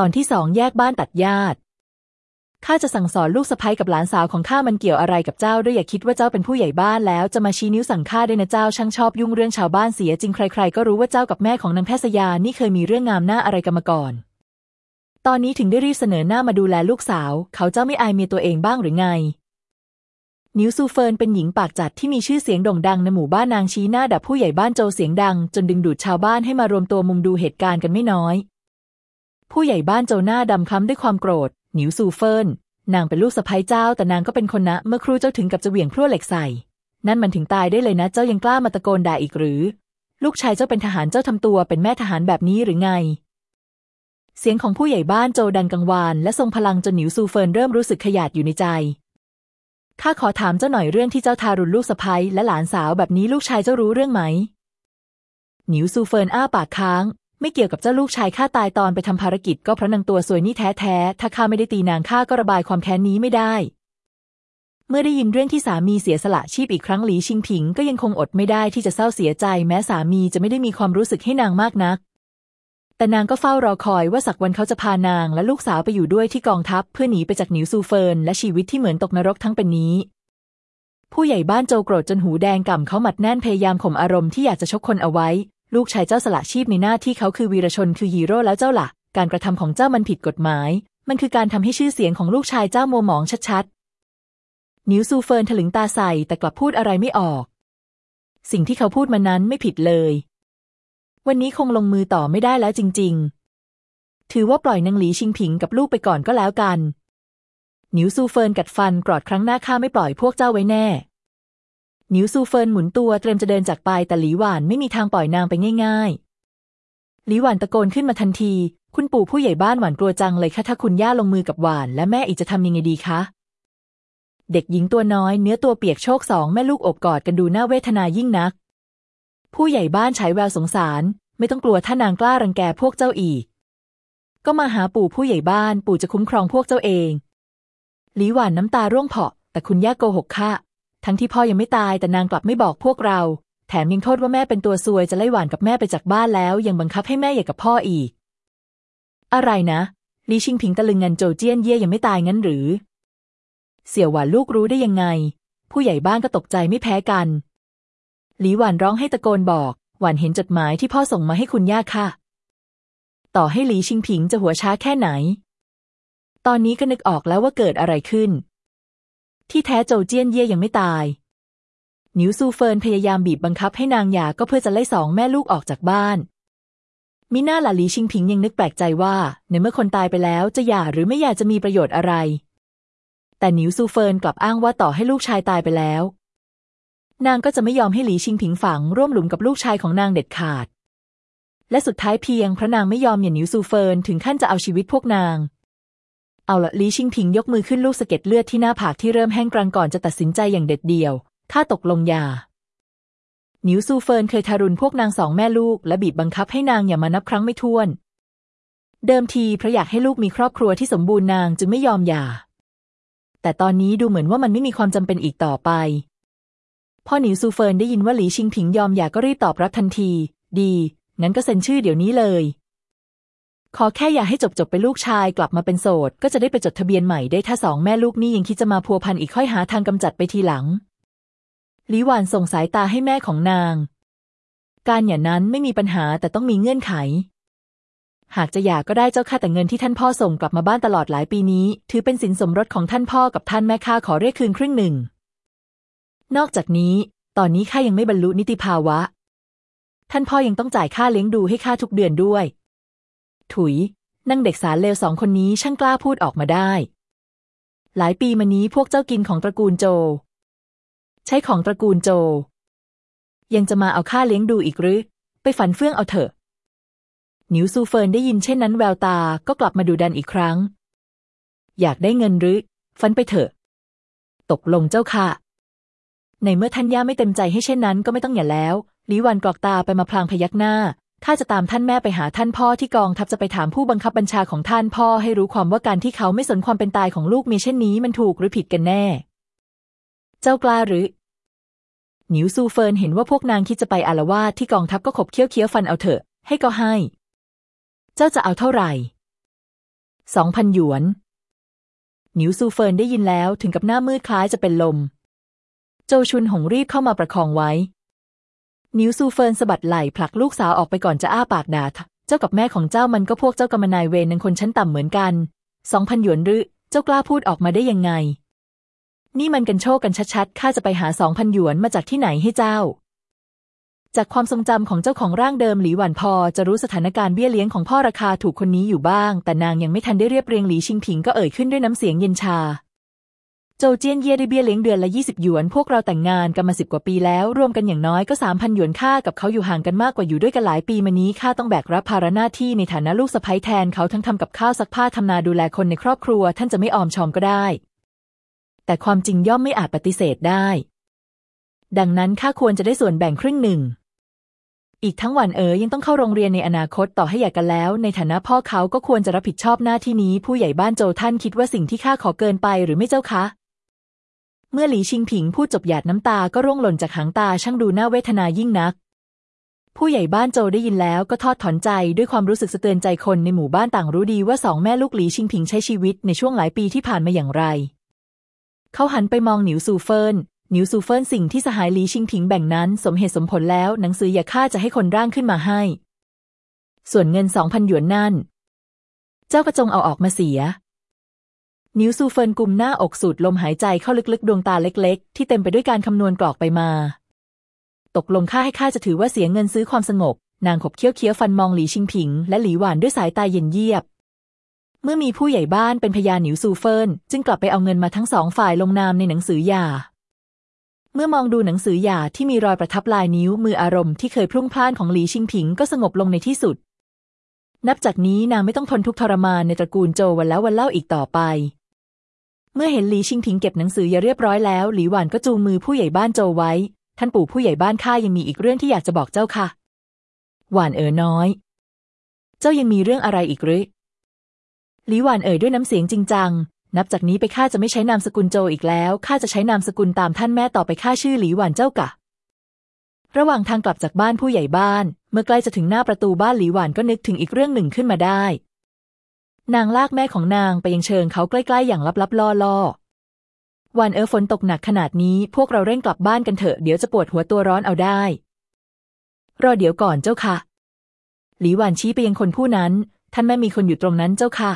ตอนที่สองแยกบ้านตัดญาติข้าจะสั่งสอนลูกสะใภ้กับหลานสาวของข้ามันเกี่ยวอะไรกับเจ้าด้วยอย่าคิดว่าเจ้าเป็นผู้ใหญ่บ้านแล้วจะมาชี้นิ้วสั่งข้าได้นะเจ้าช่างชอบยุ่งเรื่องชาวบ้านเสียจริงใคร ๆ ก็รู้ว่าเจ้ากับแม่ของนางแพทย์สยานี่เคยมีเรื่องงามหน้าอะไรกันมาก่อน ตอนนี้ถึงได้รีบเสนอหน้ามาดูแลลูกสาว เขาเจ้าไม่อายเมียตัวเองบ้างหรือไง หนิวซูเฟินเป็นหญิงปากจัดที่มีชื่อเสียงโด่งดังในหมู่บ้านนางชี้หน้าด่าผู้ใหญ่บ้านโจเสียงดัง จนดึงดูดชาวบ้านให้มารวมตัวมุงดูเหตุการณ์กันไม่น้อย ผู้ใหญ่บ้านโจหน้าดำคล้ำด้วยความโกรธ หนิวซูเฟินนางเป็นลูกสะใภ้เจ้า แต่นางก็เป็นคนนะ เมื่อครู่เจ้าถึงกับจะเหวี่ยงพลั่วเหล็กใส่ นั่นมันถึงตายได้เลยนะ เจ้ายังกล้ามาตะโกนด่าอีกหรือ ลูกชายเจ้าเป็นทหารเจ้าทำตัวเป็นแม่ทหารแบบนี้หรือไง เสียงของผู้ใหญ่บ้านโจดังกังวาน และทรงพลังจนหนิวซูเฟินเริ่มรู้สึกขยาดอยู่ในใจข้าขอถามเจ้าหน่อยเรื่องที่เจ้าทารุณลูกสะใภ้และหลานสาวแบบนี้ลูกชายเจ้ารู้เรื่องไหมหนิวซูเฟินอ้าปากค้าง ไม่เกี่ยวกับเจ้าลูกชายข้าตายตอนไปทำภารกิจก็เพราะนางตัวซวยนี่แท้แท้ถ้าข้าไม่ได้ตีนางข้าก็ระบายความแค้นนี้ไม่ได้ เมื่อได้ยินเรื่องที่สามีเสียสละชีพอีกครั้งหลีชิงผิงก็ยังคงอดไม่ได้ที่จะเศร้าเสียใจ แม้สามีจะไม่ได้มีความรู้สึกให้นางมากนัก แต่นางก็เฝ้ารอคอยว่าสักวันเขาจะพานางและลูกสาวไปอยู่ด้วยที่กองทัพเพื่อหนีไปจากหนิวซูเฟินและชีวิตที่เหมือนตกนรกทั้งเป็นนี้ผู้ใหญ่บ้านโจโกรธจนหูแดงก่ำเขากำหมัดแน่นพยายามข่มอารมณ์ที่อยากจะชกคนเอาไว้ ลูกชายเจ้าสละชีพในหน้าที่เขาคือวีรชนคือฮีโร่แล้วเจ้าล่ะ การกระทำของเจ้ามันผิดกฎหมาย มันคือการทำให้ชื่อเสียงของลูกชายเจ้ามัวหมองชัดๆ หนิวซูเฟินถลึงตาใส่แต่กลับพูดอะไรไม่ออก สิ่งที่เขาพูดมานั้นไม่ผิดเลย วันนี้คงลงมือต่อไม่ได้แล้วจริง ๆ ถือว่าปล่อยนางหลีชิงผิงกับลูกไปก่อนก็แล้วกัน หนิวซูเฟินกัดฟันกรอดครั้งหน้าข้าไม่ปล่อยพวกเจ้าไว้แน่ หนิวซูเฟินหมุนตัวเตรียมจะเดินจากไปแต่หลีหวานไม่มีทางปล่อยนางไปง่ายๆ หลีหวานตะโกนขึ้นมาทันที คุณปู่ผู้ใหญ่บ้านหวานกลัวจังเลยค่ะถ้าคุณย่าลงมือกับหวาน และแม่อีกจะทำยังไงดีคะเด็กหญิงตัวน้อยเนื้อตัวเปียกโชกสองแม่ลูกอบกอดกันดูน่าเวทนายิ่งนัก ผู้ใหญ่บ้านฉายแววสงสาร ไม่ต้องกลัวถ้านางกล้ารังแกพวกเจ้าอีก ก็มาหาปู่ผู้ใหญ่บ้านปู่จะคุ้มครองพวกเจ้าเอง หลีหวานน้ำตาร่วงเพาะ แต่คุณย่าโกหกข้า ทั้งที่พ่อยังไม่ตายแต่นางกลับไม่บอกพวกเรา แถมยังโทษว่าแม่เป็นตัวซวยจะไล่หวานกับแม่ไปจากบ้านแล้ว ยังบังคับให้แม่อย่ากับพ่ออีก อะไรนะลีชิงผิงตะลึงเงินโจเจี้ยนเย่ยังไม่ตายงั้นหรือ เสี่ยวหวานลูกรู้ได้ยังไง ผู้ใหญ่บ้านก็ตกใจไม่แพ้กันหลีหวานร้องให้ตะโกนบอก หวานเห็นจดหมายที่พ่อส่งมาให้คุณย่าค่ะ ต่อให้หลีชิงผิงจะหัวช้าแค่ไหน ตอนนี้ก็นึกออกแล้วว่าเกิดอะไรขึ้น ที่แท้โจเจี้ยนเย่ยังไม่ตายหนิวซูเฟินพยายามบีบบังคับให้นางหย่าก็เพื่อจะไล่สองแม่ลูกออกจากบ้าน มิน่าล่ะหลีชิงผิงยังนึกแปลกใจว่า ในเมื่อคนตายไปแล้วจะหย่าหรือไม่หย่าจะมีประโยชน์อะไร แต่หนิวซูเฟินกลับอ้างว่าต่อให้ลูกชายตายไปแล้ว นางก็จะไม่ยอมให้หลีชิงผิงฝังร่วมหลุมกับลูกชายของนางเด็ดขาด และสุดท้ายเพียงเพราะนางไม่ยอมหย่าหนิวซูเฟินถึงขั้นจะเอาชีวิตพวกนาง เอาละหลีชิงผิงยกมือขึ้นลูบสะเก็ดเลือดที่หน้าผากที่เริ่มแห้งกรังก่อนจะตัดสินใจอย่างเด็ดเดี่ยวข้าตกลงหย่าหนิวซูเฟินเคยทารุณพวกนางสองแม่ลูก และบีบบังคับให้นางหย่ามานับครั้งไม่ถ้วน เดิมทีเพราะอยากให้ลูกมีครอบครัวที่สมบูรณ์นางจึงไม่ยอมหย่า แต่ตอนนี้ดูเหมือนว่ามันไม่มีความจำเป็นอีกต่อไป พอหนิวซูเฟินได้ยินว่าหลีชิงผิงยอมหย่าก็รีบตอบรับทันที ดี งั้นก็เซ็นชื่อเดี๋ยวนี้เลย ขอแค่อย่าให้จบจบไปลูกชายกลับมาเป็นโสด ก็จะได้ไปจดทะเบียนใหม่ได้ถ้าสองแม่ลูกนี่ยังคิดจะมาพัวพันอีกค่อยหาทางกำจัดไปทีหลังลิวานส่งสายตาให้แม่ของนาง การอย่านั้นไม่มีปัญหาแต่ต้องมีเงื่อนไข หากจะหย่าก็ได้เจ้าค่าแต่เงินที่ท่านพ่อส่งกลับมาบ้านตลอดหลายปีนี้ ถือเป็นสินสมรสของท่านพ่อกับท่านแม่ข้าขอเรียกคืนครึ่งหนึ่ง นอกจากนี้ ตอนนี้ข้ายังไม่บรรลุนิติภาวะ ท่านพ่อยังต้องจ่ายค่าเลี้ยงดูให้ข้าทุกเดือนด้วย ถุย นั่งเด็กสารเลวสองคนนี้ช่างกล้าพูดออกมาได้ หลายปีมานี้พวกเจ้ากินของตระกูลโจ ใช้ของตระกูลโจ ยังจะมาเอาค่าเลี้ยงดูอีกหรือ ไปฝันเฟื่องเอาเถอะหนิวซูเฟินได้ยินเช่นนั้นแววตาก็กลับมาดูดันอีกครั้ง อยากได้เงินหรือฝันไปเถอะ ตกลงเจ้าค่ะ ในเมื่อท่านย่าไม่เต็มใจให้เช่นนั้นก็ไม่ต้องหย่าแล้วหลีหวานกรอกตาไปมาพลางพยักหน้า ข้าจะตามท่านแม่ไปหาท่านพ่อที่กองทัพจะไปถามผู้บังคับบัญชาของท่านพ่อให้รู้ความว่าการที่เขาไม่สนความเป็นตายของลูกเมียเช่นนี้มันถูกหรือผิดกันแน่ เจ้ากล้าหรือ หนิวซูเฟินเห็นว่าพวกนางคิดจะไปอาละวาดที่กองทัพก็ขบเขี้ยวเคี้ยวฟันเอาเถอะ ให้ก็ให้ เจ้าจะเอาเท่าไหร่สองพันหยวน หนิวซูเฟินได้ยินแล้วถึงกับหน้ามืดคล้ายจะเป็นลม โจชุนหงรีบเข้ามาประคองไว้ หนิวซูเฟินสะบัดไหล่ผลักลูกสาวออกไปก่อนจะอ้าปากด่าเจ้ากับแม่ของเจ้ามันก็พวกเจ้ากรรมนายเวรนังคนชั้นต่ำเหมือนกันสองพันหยวนหรือเจ้ากล้าพูดออกมาได้ยังไง นี่มันกรรโชกกันชัดๆข้าจะไปหาสองพันหยวนมาจากที่ไหนให้เจ้า จากความทรงจำของเจ้าของร่างเดิมหลีหวันพอจะรู้สถานการณ์เบี้ยเลี้ยงของพ่อราคาถูกคนนี้อยู่บ้าง แต่นางยังไม่ทันได้เรียบเรียงหลีชิงผิงก็เอ่ยขึ้นด้วยน้ำเสียงเย็นชา จเจียนเย่ได้เบี้ยเลี้ยงเดือนละยี่สิบหยวน พวกเราแต่งงานกันมาสิบกว่าปีแล้ว รวมกันอย่างน้อยก็สามพันหยวนค่ากับเขาอยู่ห่างกันมากกว่าอยู่ด้วยกันหลายปีมานี้ข้าต้องแบกรับภาระหน้าที่ในฐานะลูกสะใภ้แทนเขาทั้งทำกับข้าวซักผ้าทำนาดูแลคนในครอบครัว ท่านจะไม่ออมชอมก็ได้ แต่ความจริงย่อมไม่อาจปฏิเสธได้ ดังนั้นข้าควรจะได้ส่วนแบ่งครึ่งหนึ่ง อีกทั้งวันเอ๋ยยังต้องเข้าโรงเรียนในอนาคตต่อให้อยากกันแล้ว ในฐานะพ่อเขาก็ควรจะรับผิดชอบหน้าที่นี้ ผู้ใหญ่บ้านโจท่านคิดว่าสิ่งที่ข้าขอเกินไปหรือไม่เจ้าคะ เมื่อหลีชิงผิงพูดจบหยาดน้ำตาก็ร่วงหล่นจากหางตาช่างดูน่าเวทนายิ่งนัก ผู้ใหญ่บ้านโจได้ยินแล้วก็ทอดถอนใจด้วยความรู้สึกสะเตือนใจคนในหมู่บ้านต่างรู้ดีว่าสองแม่ลูกหลีชิงผิงใช้ชีวิตในช่วงหลายปีที่ผ่านมาอย่างไร เขาหันไปมองหนิวซูเฟินหนิวซูเฟินสิ่งที่สหายหลีชิงผิงแบ่งนั้น สมเหตุสมผลแล้ว หนังสืออย่าฆ่าจะให้คนร่างขึ้นมาให้ ส่วนเงินสองพันหยวนนั่น เจ้าก็จงเอาออกมาเสีย หนิวซูเฟินกุมหน้าอกสูดลมหายใจเข้าลึกๆ ดวงตาเล็กๆ ที่เต็มไปด้วยการคำนวณกรอกไปมา ตกลงข้าให้ข้าจะถือว่าเสียเงินซื้อความสงบ นางขบเขี้ยวเคี้ยวฟันมองหลีชิงผิง และหลีหวานด้วยสายตาเย็นเยียบ เมื่อมีผู้ใหญ่บ้านเป็นพยานหนิวซูเฟินจึงกลับไปเอาเงินมาทั้งสองฝ่ายลงนามในหนังสือหย่า เมื่อมองดูหนังสือหย่าที่มีรอยประทับลายนิ้วมืออารมณ์ที่เคยพลุ่งพล่านของหลีชิงผิงก็สงบลงในที่สุดนับจากนี้นางไม่ต้องทนทุกข์ทรมานในตระกูลโจวันแล้ววันเล่าอีกต่อไป เมื่อเห็นหลีชิงผิงเก็บหนังสือหย่าเรียบร้อยแล้ว หลีหวานก็จูงมือผู้ใหญ่บ้านโจไว้ ท่านปู่ผู้ใหญ่บ้านข้ายังมีอีกเรื่องที่อยากจะบอกเจ้าค่ะ หวานเอ๋อน้อย เจ้ายังมีเรื่องอะไรอีกหรือหลีหวานเอ่ยด้วยน้ำเสียงจริงจัง นับจากนี้ไปข้าจะไม่ใช้นามสกุลโจอีกแล้วข้าจะใช้นามสกุลตามท่านแม่ต่อไปข้าชื่อหลีหวานเจ้ากะ ระหว่างทางกลับจากบ้านผู้ใหญ่บ้าน เมื่อใกล้จะถึงหน้าประตูบ้านหลีหวานก็นึกถึงอีกเรื่องหนึ่งขึ้นมาได้ นางลากแม่ของนางไปยังเชิงเขาใกล้ๆ อย่างลับๆ ล่อๆ วันเออฝนตกหนักขนาดนี้พวกเราเร่งกลับบ้านกันเถอะ เดี๋ยวจะปวดหัวตัวร้อนเอาได้ รอเดี๋ยวก่อนเจ้าค่ะ หลีหวานชี้ไปยังคนผู้นั้น ท่านแม่มีคนอยู่ตรงนั้นเจ้าค่ะ